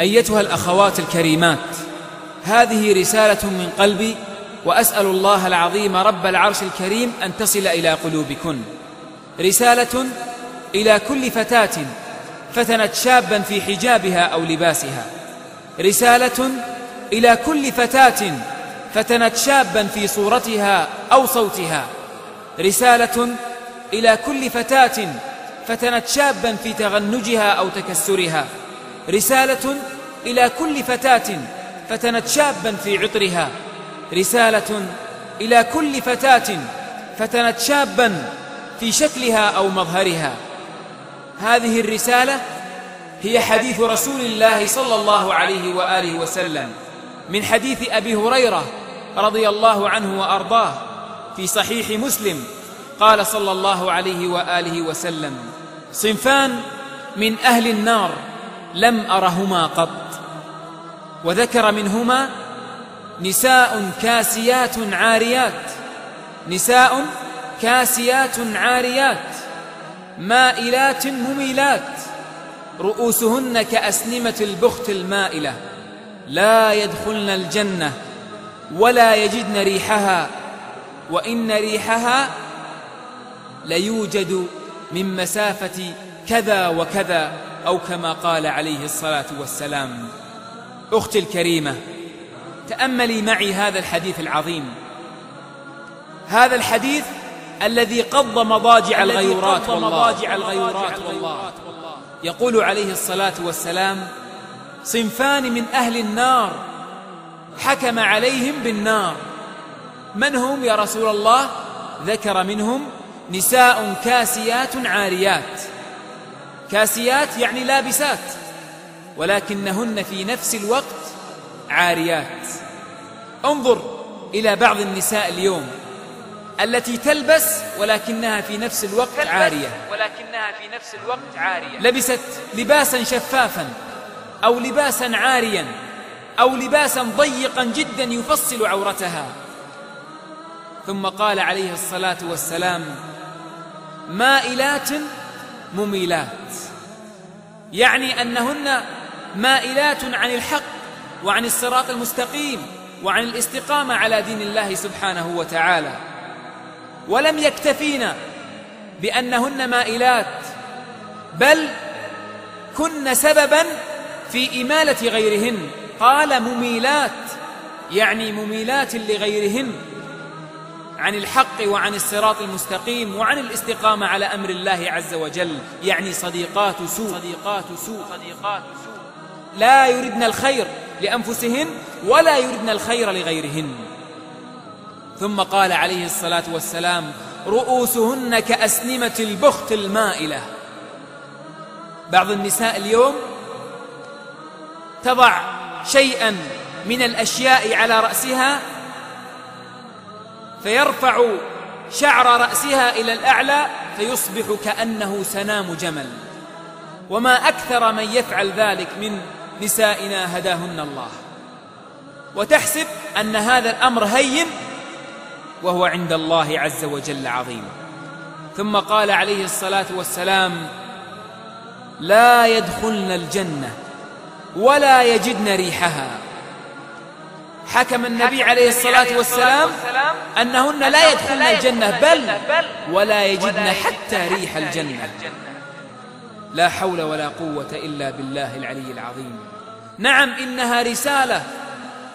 أيتها الأخوات الكريمات هذه رسالة من قلبي وأسأل الله العظيم رب العرش الكريم أن تصل إلى قلوبكن. رسالة إلى كل فتاة فتنت شابا في حجابها أو لباسها. رسالة إلى كل فتاة فتنت شابا في صورتها أو صوتها. رسالة إلى كل فتاة فتنت شابا في تغنجها أو تكسرها. رسالة إلى كل فتاة فتنت شابا في عطرها. رسالة إلى كل فتاة فتنت شابا في شكلها أو مظهرها. هذه الرسالة هي حديث رسول الله صلى الله عليه وآله وسلم من حديث أبي هريرة رضي الله عنه وأرضاه في صحيح مسلم. قال صلى الله عليه وآله وسلم صنفان من أهل النار لم أرهما قط. وذكر منهما نساء كاسيات عاريات. نساء كاسيات عاريات. مائلات مميلات. رؤوسهن كأسنمة البخت المائلة. لا يدخلن الجنة ولا يجدن ريحها. وإن ريحها ليوجد من مسافة كذا وكذا. أو كما قال عليه الصلاة والسلام أختي الكريمة تأملي معي هذا الحديث العظيم. هذا الحديث الذي قض مضاجع الغيورات مضاجع الغيورات والله. يقول عليه الصلاة والسلام صنفان من أهل النار حكم عليهم بالنار. من هم يا رسول الله؟ ذكر منهم نساء كاسيات عاريات. كاسيات يعني لابسات ولكنهن في نفس الوقت عاريات. انظر إلى بعض النساء اليوم التي تلبس ولكنها في نفس الوقت عارية. ولكنها في نفس الوقت عارية. لبست لباسا شفافا أو لباسا عاريا أو لباسا ضيقا جدا يفصل عورتها. ثم قال عليه الصلاة والسلام مائلات مميلات. يعني أنهن مائلات عن الحق وعن الصراط المستقيم وعن الاستقامة على دين الله سبحانه وتعالى. ولم يكتفينا بأنهن مائلات بل كن سببا في إمالة غيرهن. قال مميلات يعني مميلات لغيرهن. عن الحق وعن الصراط المستقيم وعن الاستقامة على أمر الله عز وجل يعني صديقات سوء. صديقات سوء. صديقات سوء لا يردن الخير لأنفسهن ولا يردن الخير لغيرهن. ثم قال عليه الصلاة والسلام رؤوسهن كأسنمة البخت المائلة. بعض النساء اليوم تضع شيئا من الأشياء على رأسها فيرفع شعر رأسها إلى الأعلى فيصبح كأنه سنام جمل. وما أكثر من يفعل ذلك من نسائنا هداهن الله. وتحسب أن هذا الأمر هين وهو عند الله عز وجل عظيم. ثم قال عليه الصلاة والسلام لا يدخلن الجنة ولا يجدن ريحها. حكم النبي عليه الصلاة والسلام أنهن لا يدخلن الجنة بل ولا يجدن حتى ريح الجنة. لا حول ولا قوة إلا بالله العلي العظيم. نعم إنها رسالة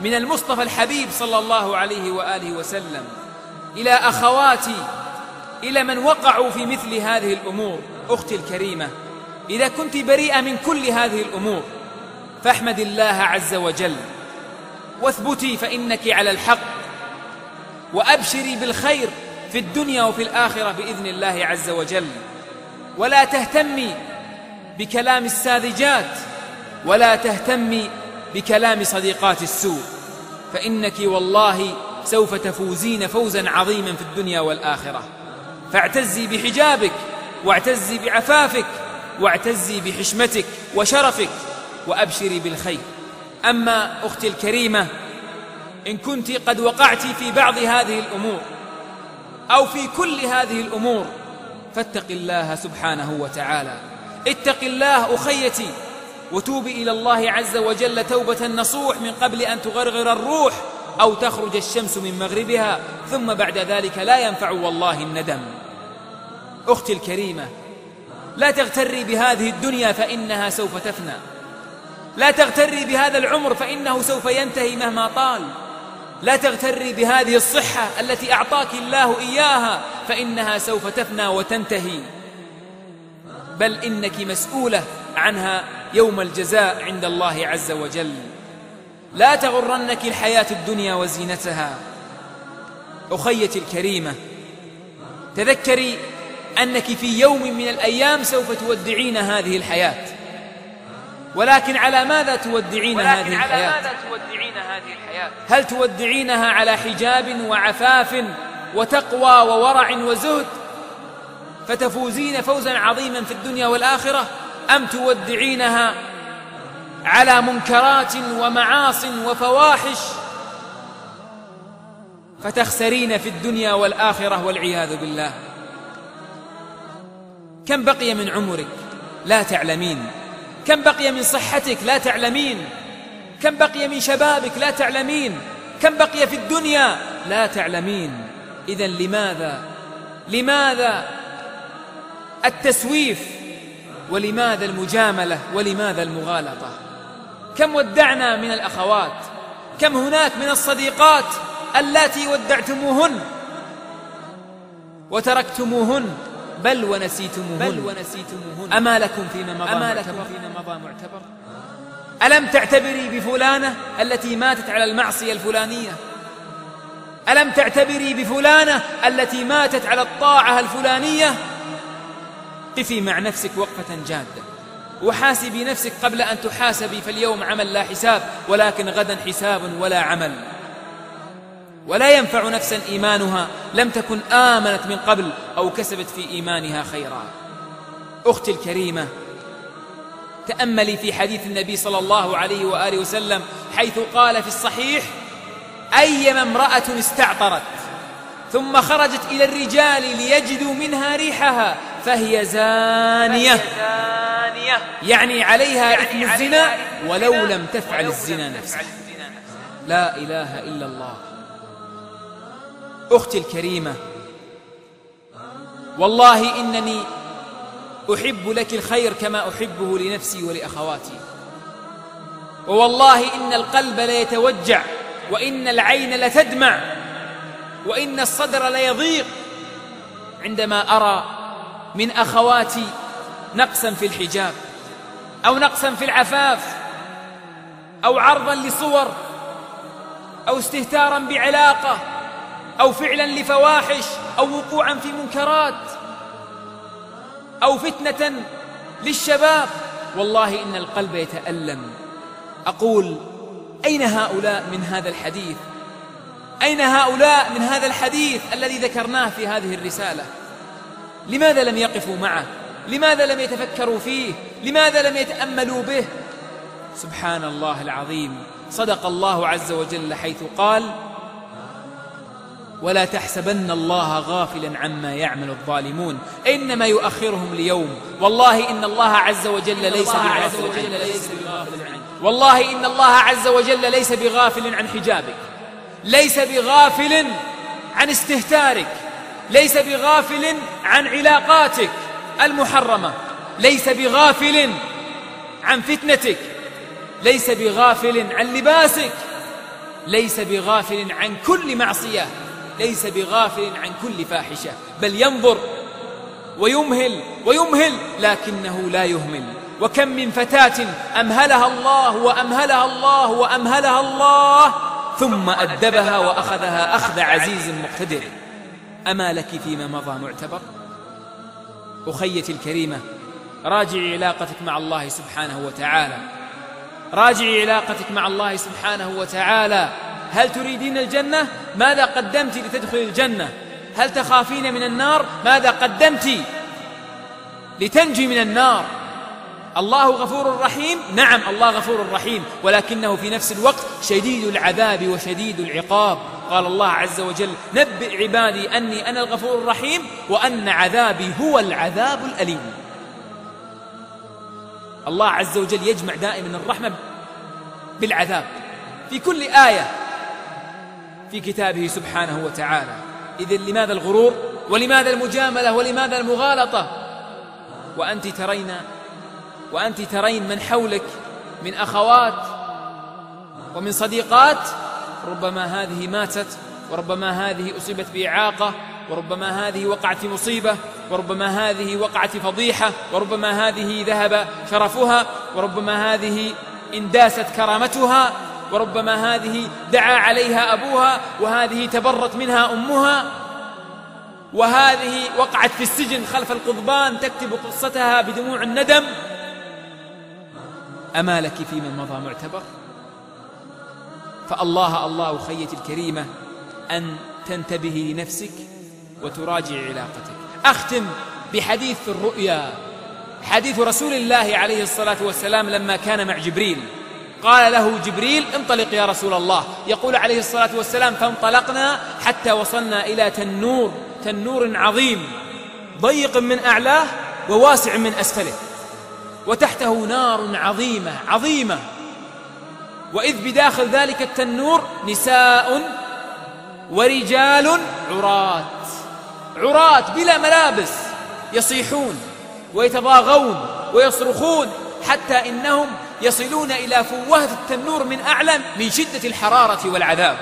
من المصطفى الحبيب صلى الله عليه وآله وسلم إلى أخواتي إلى من وقعوا في مثل هذه الأمور. أختي الكريمة إذا كنت بريئة من كل هذه الأمور فاحمد الله عز وجل. واثبتي فإنك على الحق وأبشري بالخير في الدنيا وفي الآخرة بإذن الله عز وجل. ولا تهتمي بكلام الساذجات ولا تهتمي بكلام صديقات السوء. فإنك والله سوف تفوزين فوزا عظيما في الدنيا والآخرة. فاعتزي بحجابك واعتزي بعفافك واعتزي بحشمتك وشرفك وأبشري بالخير. أما أختي الكريمة إن كنت قد وقعت في بعض هذه الأمور أو في كل هذه الأمور فاتق الله سبحانه وتعالى. اتق الله أخيتي وتوبي إلى الله عز وجل توبة نصوح من قبل أن تغرغر الروح أو تخرج الشمس من مغربها ثم بعد ذلك لا ينفع والله الندم. أختي الكريمة لا تغتري بهذه الدنيا فإنها سوف تفنى. لا تغتري بهذا العمر فإنه سوف ينتهي مهما طال. لا تغتري بهذه الصحة التي أعطاك الله إياها فإنها سوف تفنى وتنتهي. بل إنك مسؤولة عنها يوم الجزاء عند الله عز وجل. لا تغرنك الحياة الدنيا وزينتها. أخيتي الكريمة تذكري أنك في يوم من الأيام سوف تودعين هذه الحياة. ولكن على ماذا تودعين ولكن هذه على الحياة؟ ماذا تودعين هذه الحياة؟ هل تودعينها على حجاب وعفاف وتقوى وورع وزهد؟ فتفوزين فوزا عظيما في الدنيا والآخرة؟ أم تودعينها على منكرات ومعاص وفواحش؟ فتخسرين في الدنيا والآخرة والعياذ بالله. كم بقي من عمرك؟ لا تعلمين. كم بقي من صحتك لا تعلمين؟ كم بقي من شبابك لا تعلمين؟ كم بقي في الدنيا لا تعلمين؟ إذا لماذا؟ لماذا التسويف؟ ولماذا المجاملة؟ ولماذا المغالطة؟ كم ودعنا من الأخوات؟ كم هناك من الصديقات اللاتي ودعتموهن وتركتموهن؟ بل ونسيتموهن. بل ونسيتموهن. أما لكم فيما مضى أما لكم فيما مضى معتبر. ألم تعتبري بفلانة التي ماتت على المعصية الفلانية؟ ألم تعتبري بفلانة التي ماتت على الطاعة الفلانية؟ قفي مع نفسك وقفة جادة. وحاسبي نفسك قبل أن تحاسبي فاليوم عمل لا حساب ولكن غدا حساب ولا عمل. ولا ينفع نفسا إيمانها لم تكن آمنت من قبل أو كسبت في إيمانها خيرا. أختي الكريمة تأملي في حديث النبي صلى الله عليه وآله وسلم حيث قال في الصحيح أيما امرأة استعطرت ثم خرجت إلى الرجال ليجدوا منها ريحها فهي زانية. يعني عليها إثم يعني الزنا إثم ولو الزنا لم تفعل ولو الزنا لم تفعل الزنا نفسه. لا إله إلا الله. أختي الكريمة. والله إنني أحب لك الخير كما أحبه لنفسي ولأخواتي. ووالله إن القلب ليتوجع وإن العين لتدمع وإن الصدر ليضيق عندما أرى من أخواتي نقصا في الحجاب أو نقصا في العفاف أو عرضا لصور أو استهتارا بعلاقة أو فعلا لفواحش أو وقوعا في منكرات أو فتنة للشباب. والله إن القلب يتألم. أقول أين هؤلاء من هذا الحديث؟ أين هؤلاء من هذا الحديث الذي ذكرناه في هذه الرسالة؟ لماذا لم يقفوا معه؟ لماذا لم يتفكروا فيه؟ لماذا لم يتأملوا به؟ سبحان الله العظيم. صدق الله عز وجل حيث قال ولا تحسبن الله غافلا عما يعمل الظالمون. إنما يؤخرهم ليوم. والله إن الله عز وجل ليس بغافل عنه والله إن الله عز وجل ليس بغافل عن حجابك. ليس بغافل عن استهتارك. ليس بغافل عن علاقاتك المحرمة. ليس بغافل عن فتنتك. ليس بغافل عن لباسك. ليس بغافل عن كل معصية. ليس بغافل عن كل فاحشة بل ينظر ويمهل ويمهل لكنه لا يهمل. وكم من فتاة أمهلها الله وأمهلها الله وأمهلها الله ثم أدبها وأخذها أخذ عزيز مقتدر. أما لك فيما مضى معتبر؟ أخيتي الكريمة راجعي علاقتك مع الله سبحانه وتعالى. راجعي علاقتك مع الله سبحانه وتعالى. هل تريدين الجنة؟ ماذا قدمت لتدخل الجنة؟ هل تخافين من النار؟ ماذا قدمت لتنجي من النار؟ الله غفور رحيم نعم الله غفور رحيم ولكنه في نفس الوقت شديد العذاب وشديد العقاب قال الله عز وجل نبئ عبادي أني أنا الغفور الرحيم وأن عذابي هو العذاب الأليم الله عز وجل يجمع دائما الرحمة بالعذاب في كل آية في كتابه سبحانه وتعالى. إذن لماذا الغرور؟ ولماذا المجاملة؟ ولماذا المغالطة؟ وأنت ترين وأنت ترين من حولك من أخوات ومن صديقات ربما هذه ماتت وربما هذه أصيبت بإعاقة وربما هذه وقعت في مصيبة وربما هذه وقعت في فضيحة وربما هذه ذهب شرفها وربما هذه انداست كرامتها وربما هذه دعا عليها أبوها وهذه تبرت منها أمها وهذه وقعت في السجن خلف القضبان تكتب قصتها بدموع الندم. أما لك في من مضى معتبر؟ فالله الله خيتي الكريمة أن تنتبهي لنفسك وتراجع علاقتك. أختم بحديث في الرؤيا حديث رسول الله عليه الصلاة والسلام لما كان مع جبريل. قال له جبريل انطلق يا رسول الله. يقول عليه الصلاة والسلام فانطلقنا حتى وصلنا إلى تنور تنور عظيم ضيق من أعلاه وواسع من أسفله. وتحته نار عظيمة عظيمة. وإذ بداخل ذلك التنور نساء ورجال عراة. عراة بلا ملابس يصيحون ويتضاغون ويصرخون. حتى إنهم يصلون إلى فوهة التنور من أعلى من شدة الحرارة والعذاب.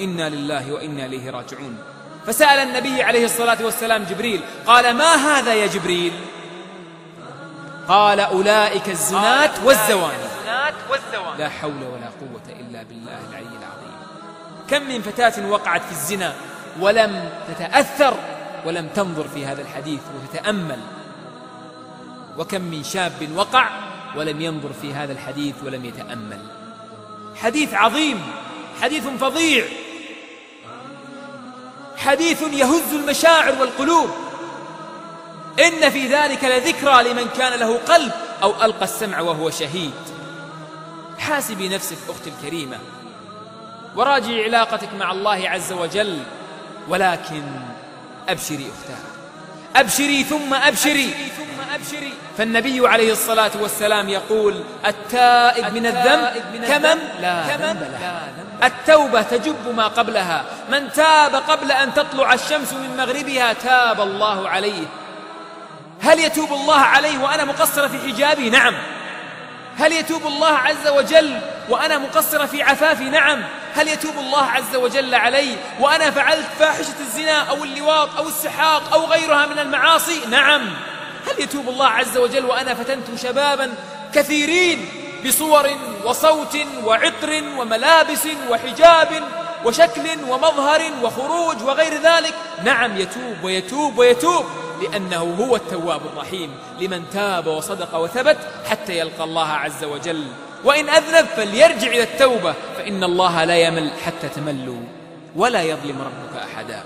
إنا لله وإنا إليه راجعون. فسأل النبي عليه الصلاة والسلام جبريل قال ما هذا يا جبريل؟ قال أولئك الزنات والزواني. لا حول ولا قوة إلا بالله العلي العظيم. كم من فتاة وقعت في الزنا ولم تتأثر ولم تنظر في هذا الحديث وتتأمل. وكم من شاب وقع ولم ينظر في هذا الحديث ولم يتأمل. حديث عظيم حديث فظيع. حديث يهز المشاعر والقلوب. إن في ذلك لذكرى لمن كان له قلب أو ألقى السمع وهو شهيد. حاسبي نفسك أختي الكريمة. وراجعي علاقتك مع الله عز وجل. ولكن أبشري أختها أبشري ثم أبشري. فالنبي عليه الصلاة والسلام يقول التائب من الذنب كمن؟ لا ذنب له. التوبة تجب ما قبلها. من تاب قبل أن تطلع الشمس من مغربها تاب الله عليه. هل يتوب الله عليه وأنا مقصرة في حجابي؟ نعم. هل يتوب الله عز وجل وأنا مقصرة في عفافي؟ نعم. هل يتوب الله عز وجل علي وأنا فعلت فاحشة الزنا أو اللواط أو السحاق أو غيرها من المعاصي؟ نعم. هل يتوب الله عز وجل وأنا فتنت شبابا كثيرين بصور وصوت وعطر وملابس وحجاب وشكل ومظهر وخروج وغير ذلك؟ نعم يتوب ويتوب ويتوب لأنه هو التواب الرحيم لمن تاب وصدق وثبت حتى يلقى الله عز وجل. وإن أذنب فليرجع إلى التوبة فإن الله لا يمل حتى تملوا ولا يظلم ربك أحدا.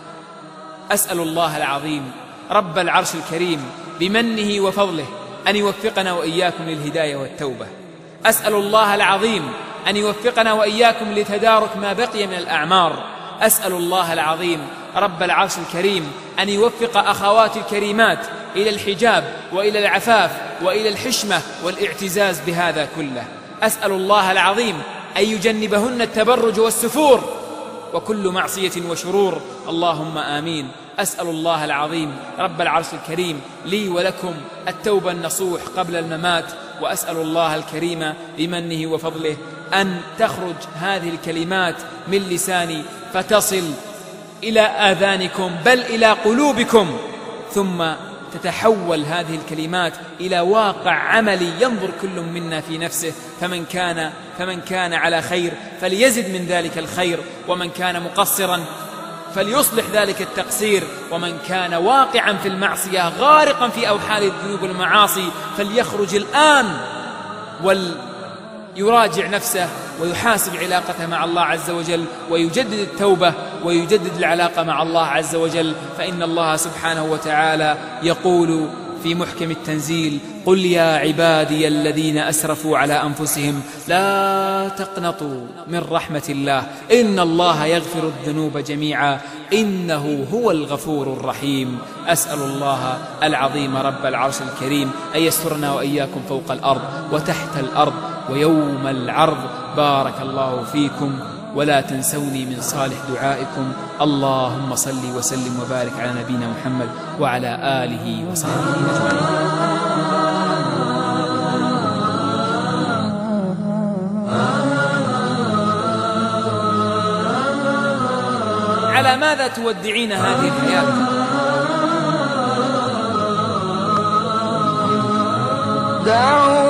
أسأل الله العظيم رب العرش الكريم بمنه وفضله أن يوفقنا وإياكم للهداية والتوبة. أسأل الله العظيم أن يوفقنا وإياكم لتدارك ما بقي من الأعمار. أسأل الله العظيم رب العرش الكريم أن يوفق أخواتي الكريمات إلى الحجاب وإلى العفاف وإلى الحشمة والاعتزاز بهذا كله. أسأل الله العظيم أن يجنبهن التبرج والسفور وكل معصية وشرور. اللهم آمين. أسأل الله العظيم رب العرش الكريم لي ولكم التوبة النصوح قبل الممات وأسأل الله الكريم بمنه وفضله أن تخرج هذه الكلمات من لساني فتصل إلى آذانكم بل إلى قلوبكم. ثم تتحول هذه الكلمات إلى واقع عملي ينظر كل منا في نفسه. فمن كان فمن كان على خير فليزد من ذلك الخير ومن كان مقصرا فليصلح ذلك التقصير. ومن كان واقعا في المعصية غارقا في أوحال الذنوب والمعاصي فليخرج الآن وليراجع نفسه ويحاسب علاقته مع الله عز وجل ويجدد التوبة. ويجدد العلاقة مع الله عز وجل فإن الله سبحانه وتعالى يقول في محكم التنزيل قل يا عبادي الذين أسرفوا على أنفسهم لا تقنطوا من رحمة الله إن الله يغفر الذنوب جميعا إنه هو الغفور الرحيم أسأل الله العظيم رب العرش الكريم أن يسترنا وإياكم فوق الأرض وتحت الأرض ويوم العرض بارك الله فيكم. ولا تنسوني من صالح دعائكم. اللهم صل وسلم وبارك على نبينا محمد وعلى آله وصحبه أجمعين. على ماذا تودعين هذه الحياة؟ دعوني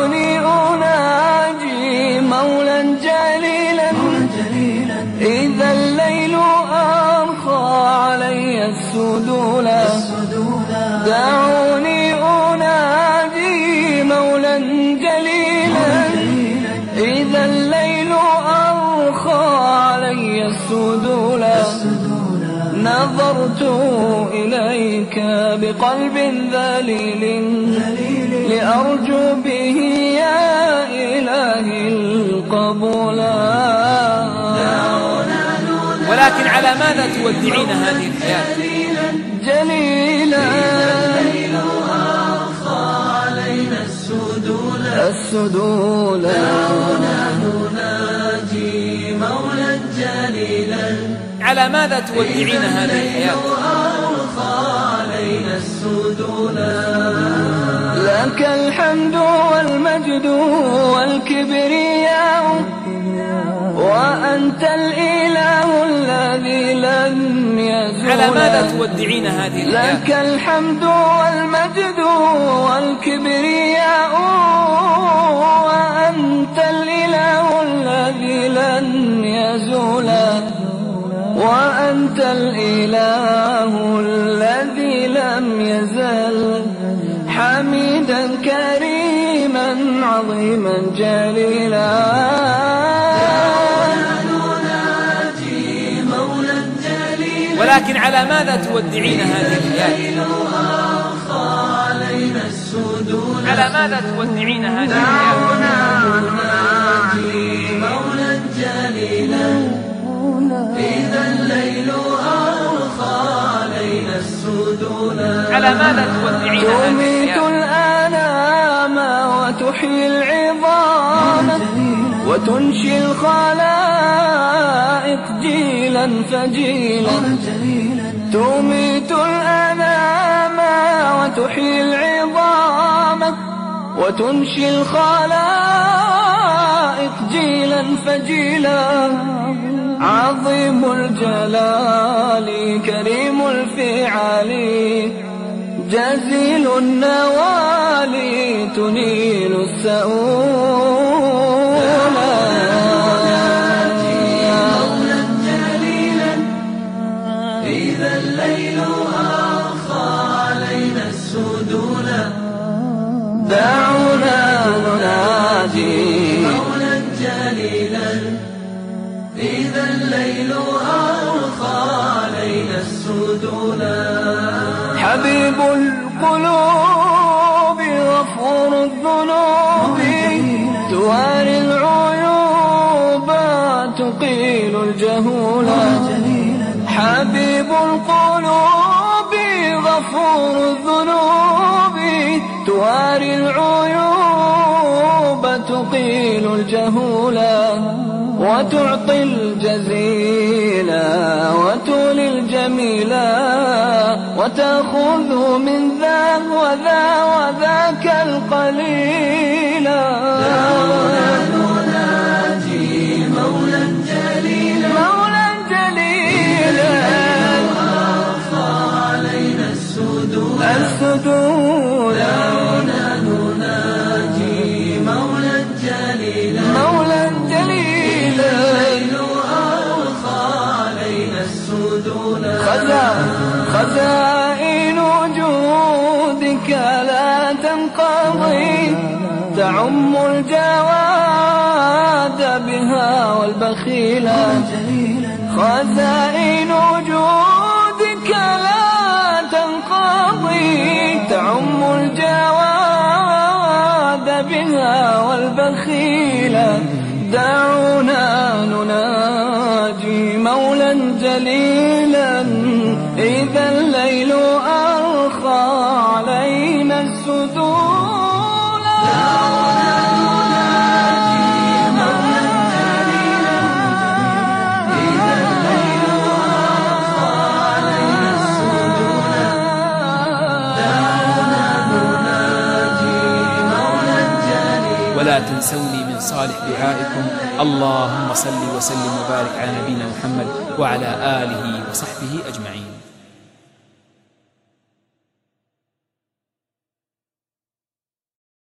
نظرت إليك بقلب ذليل لأرجو به يا إلهي القبول. ولكن على ماذا تودعين هذه الحياة؟ جليلا. السدولا على ماذا تودعين هذه الحياة؟ لك الحمد والمجد والكبرياء وأنت الإله الذي لم يزول على ماذا تودعين هذه الحياة؟ لك الحمد والمجد والكبرياء وأنت الإله الذي لن يزول وأنت الإله الذي لم يزل حميدا كريما عظيما جليلا. ولكن على ماذا تودعين هذه الحياة على ماذا تودعين هذه الحياة هذه تميت الآلام وتحيي العظام وتنشي الخلائق جيلا فجيلا. تميت الأنام وتحيي العظام وتنشي الخلائق جيلا فجيلا. عظيم الجلال كريم الفعال. جزيل النوال تنيل السؤول. القلوب غفور الذنوب. تواري العيوب تقيل الجهول. حبيب القلوب غفور الذنوب. تواري العيوب تقيل الجهول. وتعطي الجزيل وتولي الجميل وتأخذ من ذا وذا وذاك القليل. مولا جليلا مولا جليلا السدود. مولا بخيلا خزائن وجودك لا تنقضي. تعم الجواد بها والبخيلا دعونا نناجي مولا جليلا. إذا الليل أرخى علينا السدود. تنسوني من صالح دعائكم. اللهم صل وسلم وبارك على نبينا محمد وعلى آله وصحبه أجمعين.